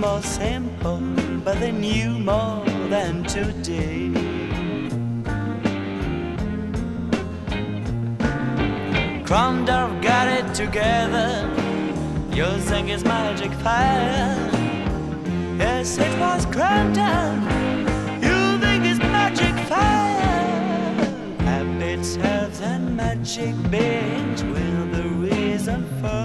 more simple, but they knew more than today. Krondorf got it together using his magic fire. Yes, it was. You think it's magic fire. Habits, herbs, and magic beings were the reason for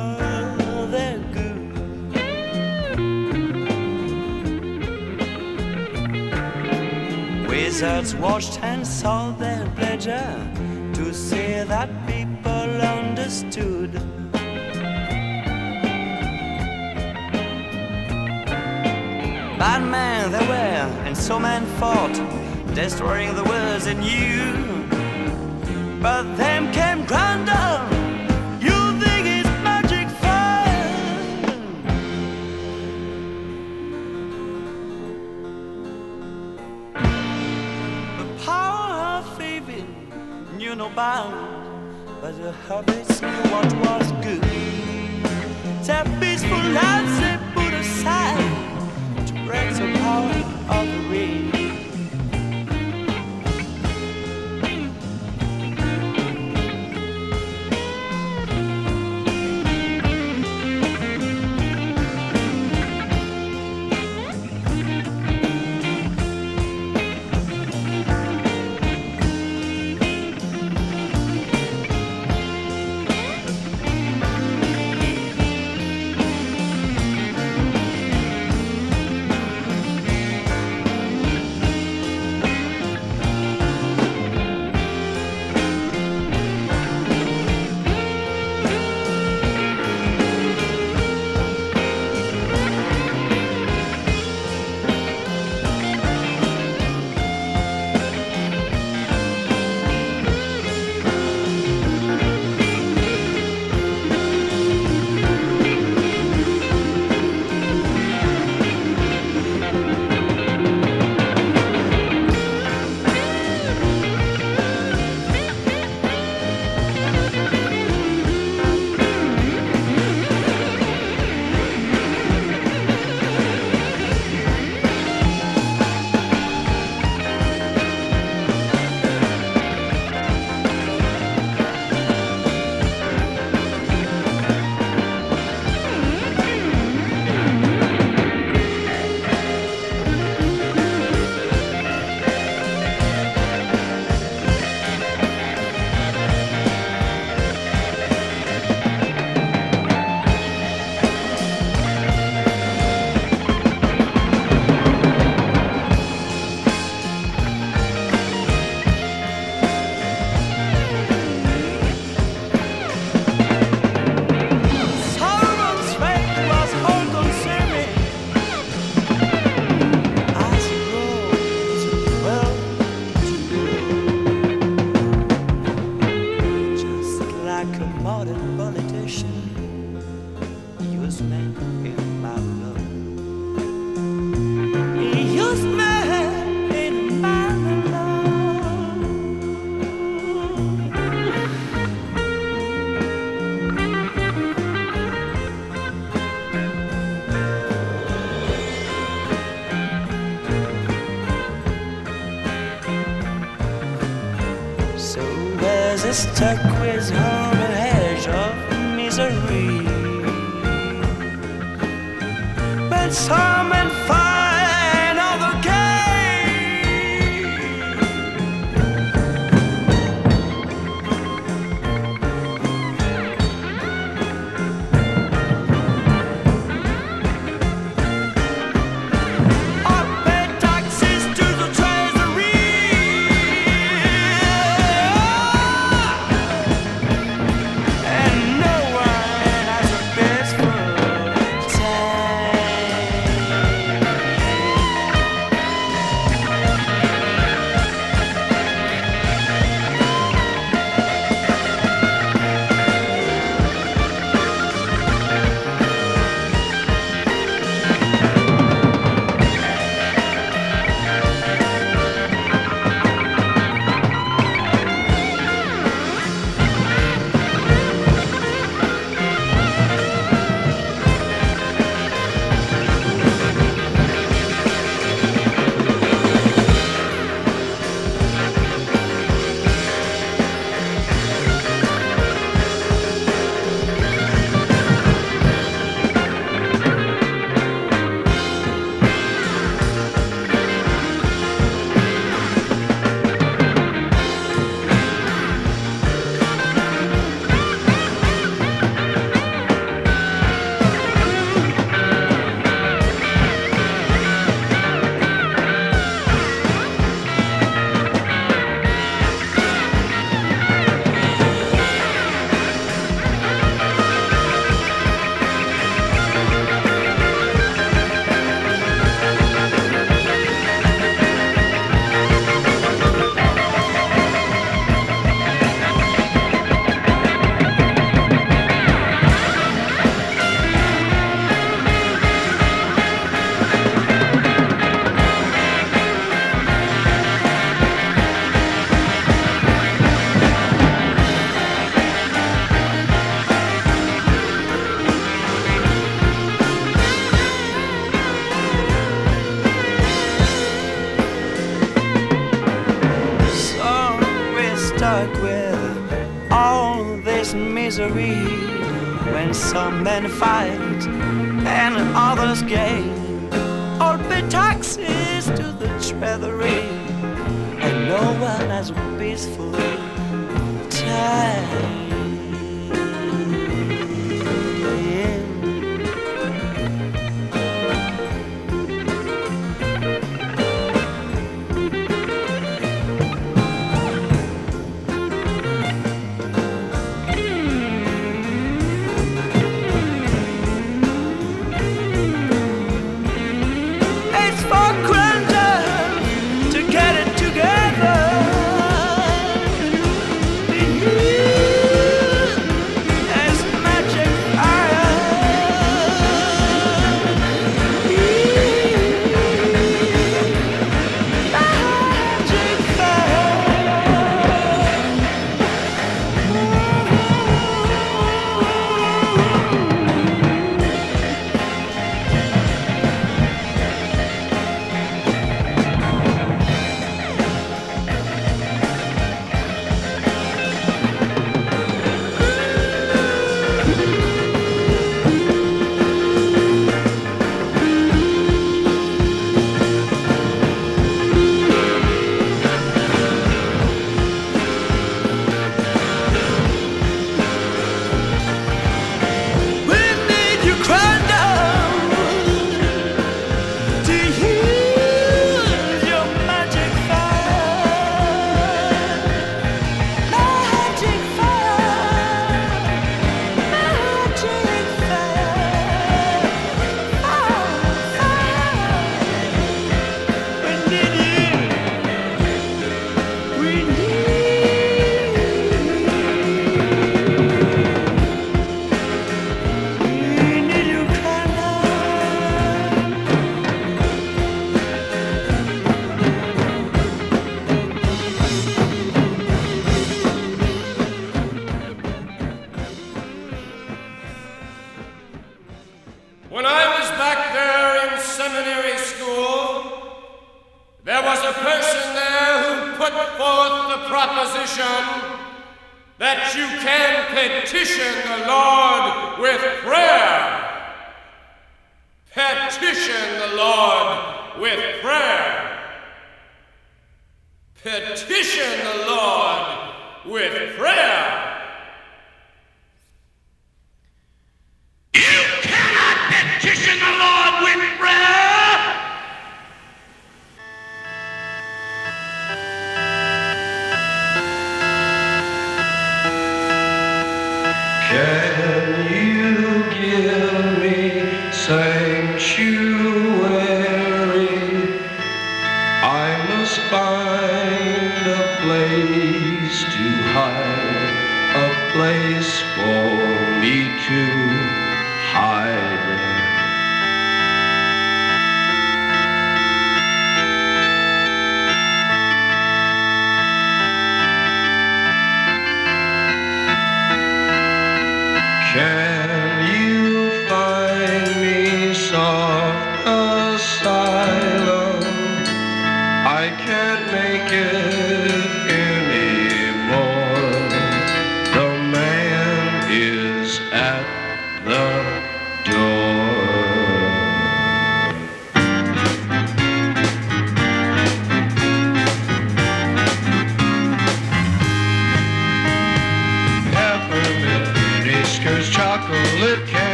Wizards watched and saw their pleasure to see that people understood. Bad men there were, and so men fought, destroying the worlds they knew. But them came Grandel, no bounds, but the habits knew what was good. Their peaceful lives they put aside to break the power of the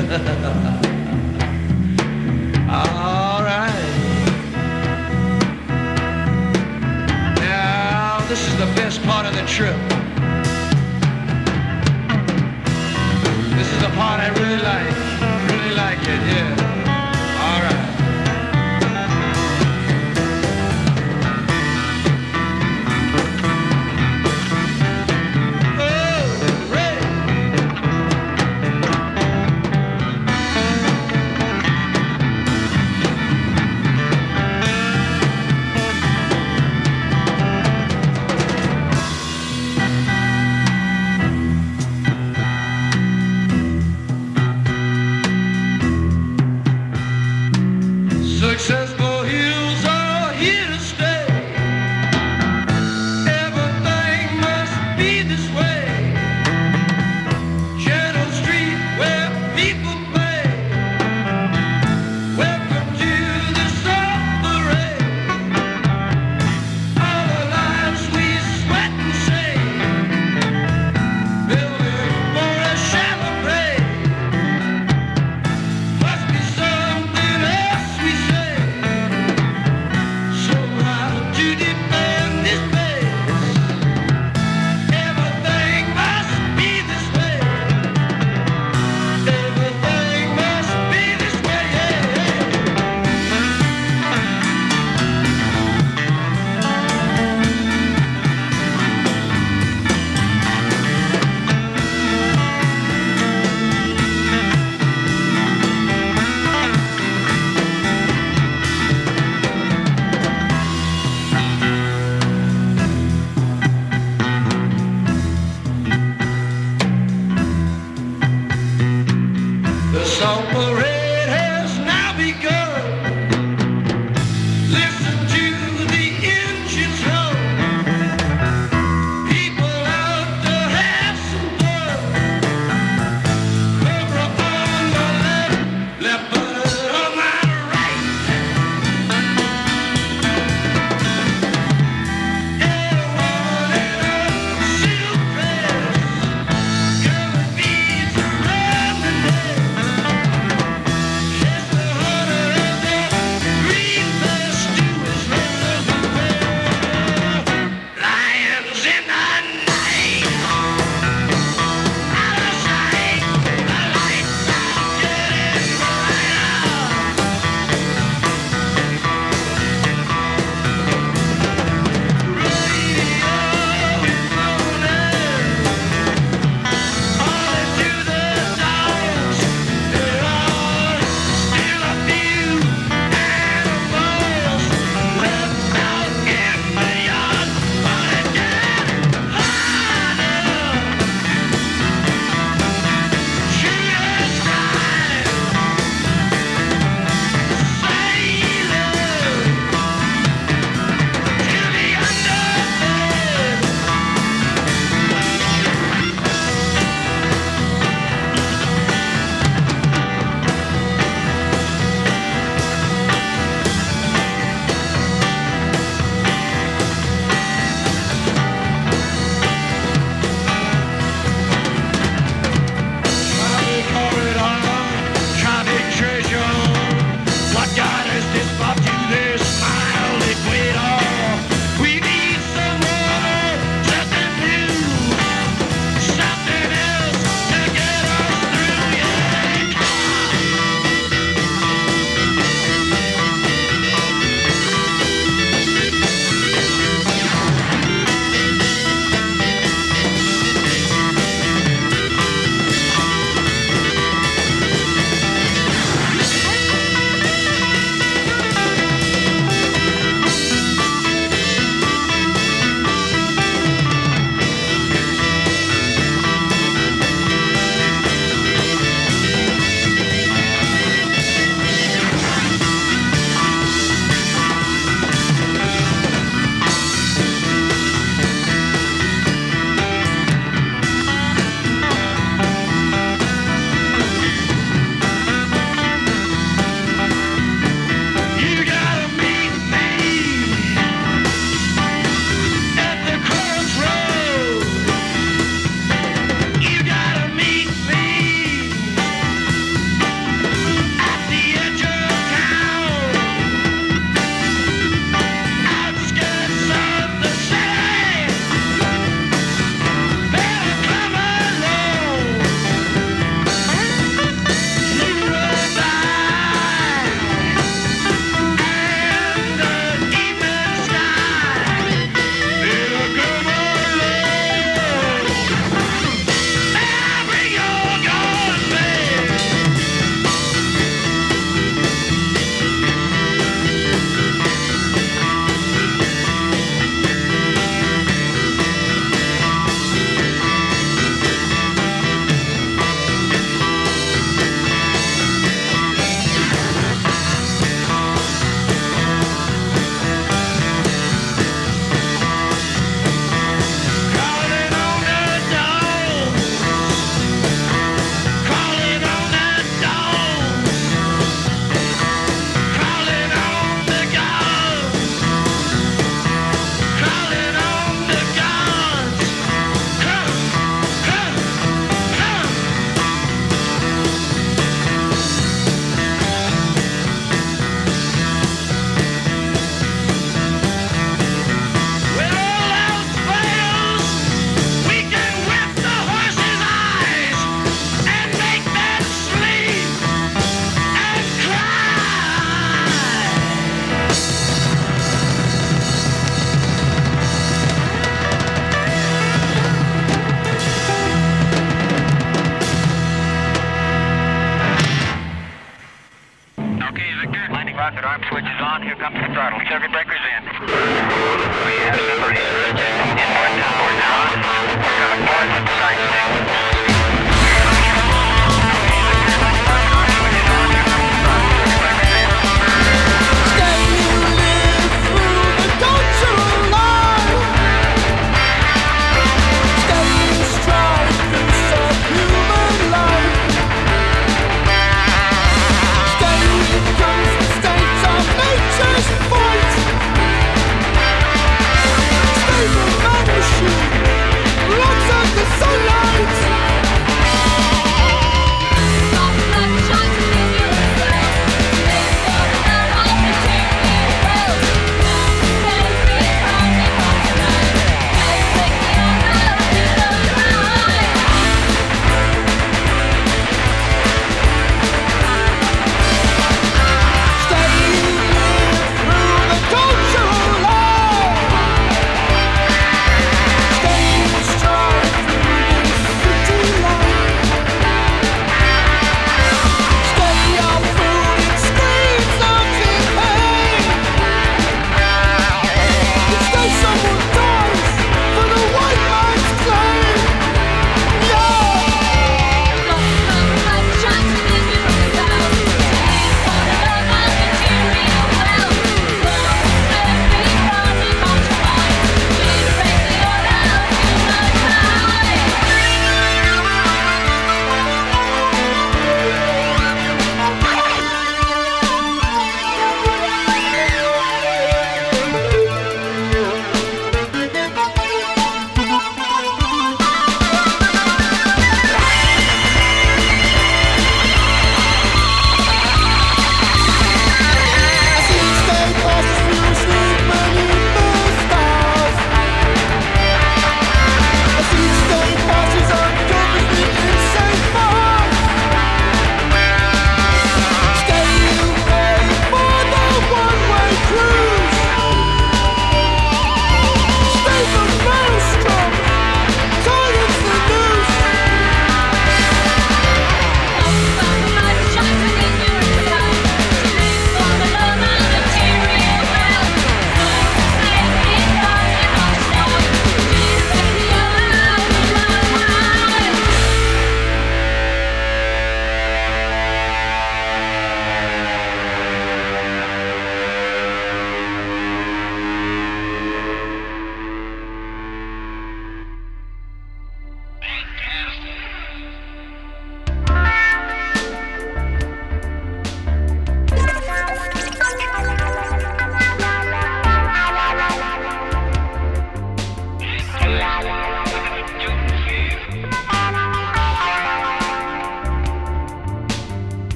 All right. Now, this is the best part of the trip. This is the part I really like. Really like it, yeah.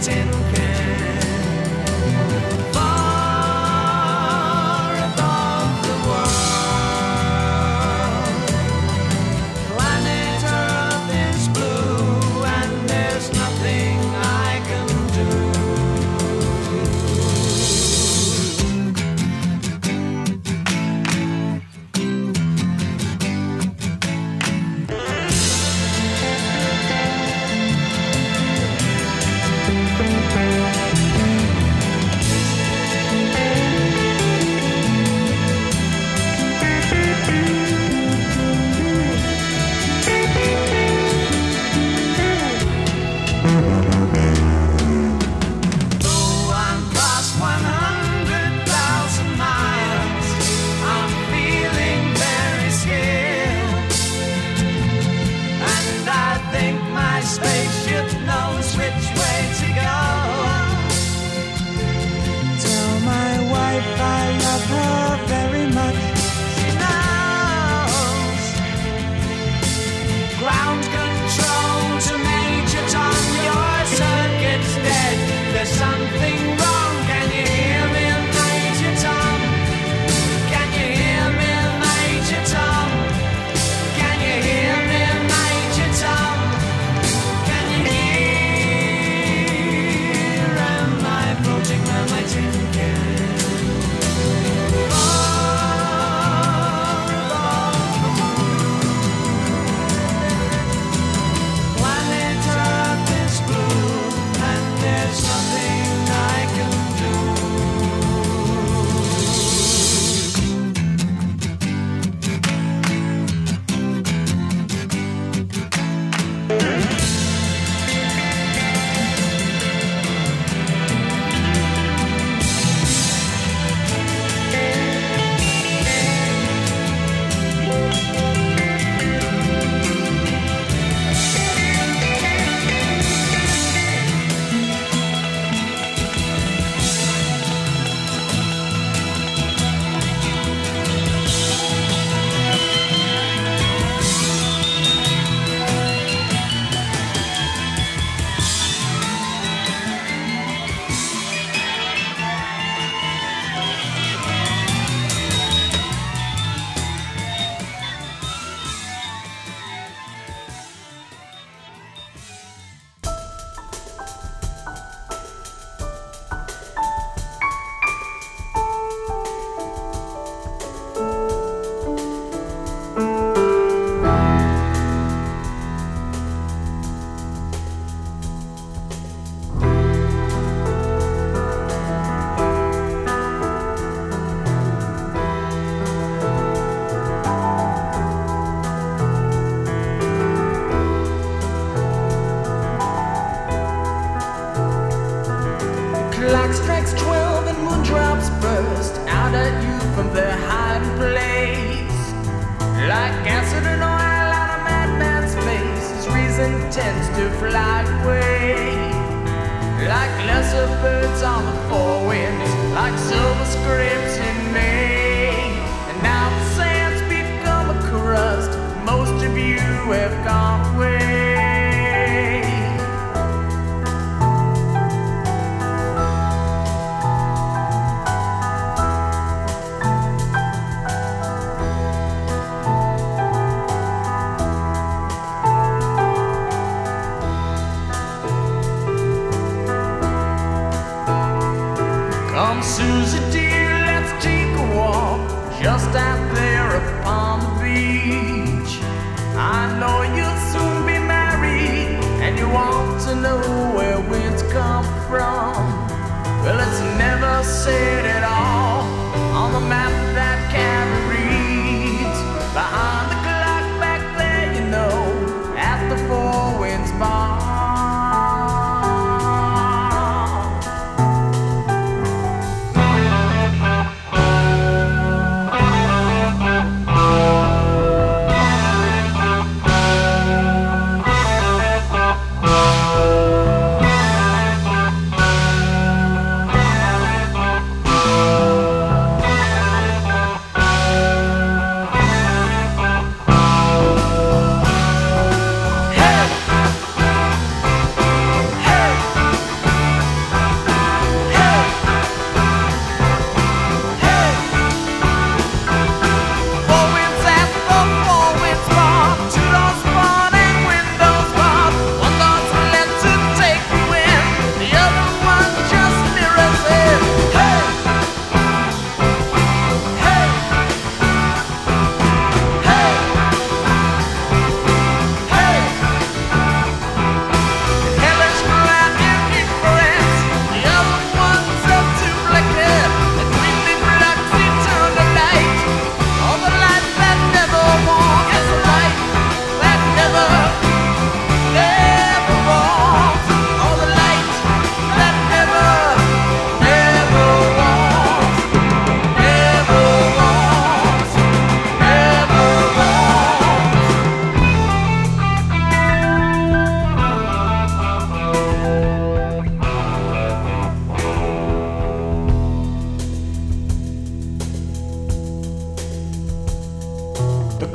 Sitting in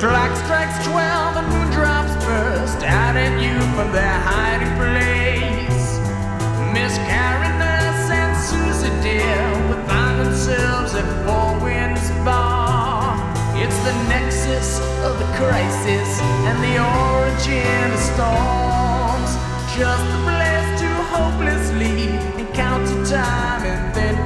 Clock strikes twelve and moondrops burst out at you from their hiding place. Miss Carinus and Susie dear would find themselves at Four Winds Bar. It's the nexus of the crisis and the origin of storms. Just the place to hopelessly encounter time and then